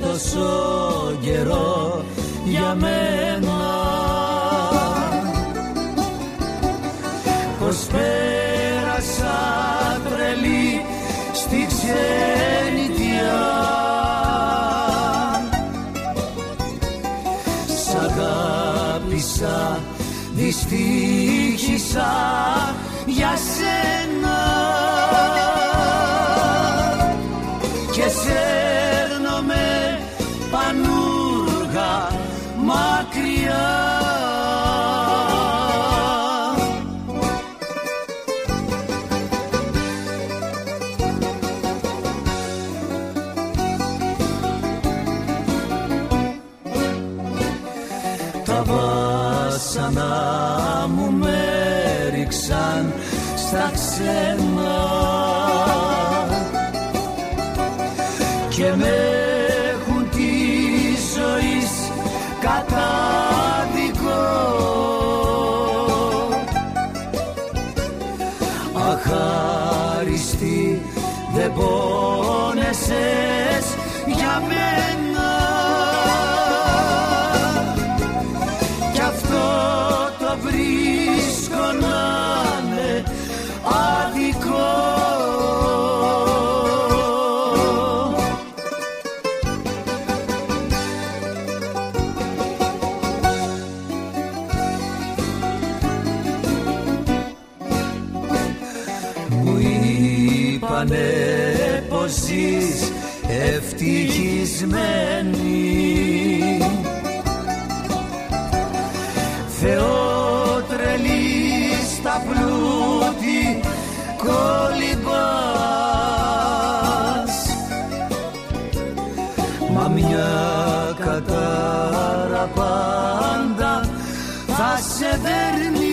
τόσο καιρό για μένα. Πως πέρασα τρελή στη ξενιτιά Σ' αγάπησα, δυστύχησα για σένα Τα βάσανα μου με ρίξαν στα ξένα. Και με έχουν της ζωής κατάδικο. Αχάριστη δεν πόνεσες για μένα είπανε πως ζεις ευτυχισμένη. Θεό τρελή στα πλούτη κολυμπάς Μα μια κατάρα πάντα θα σε δέρνει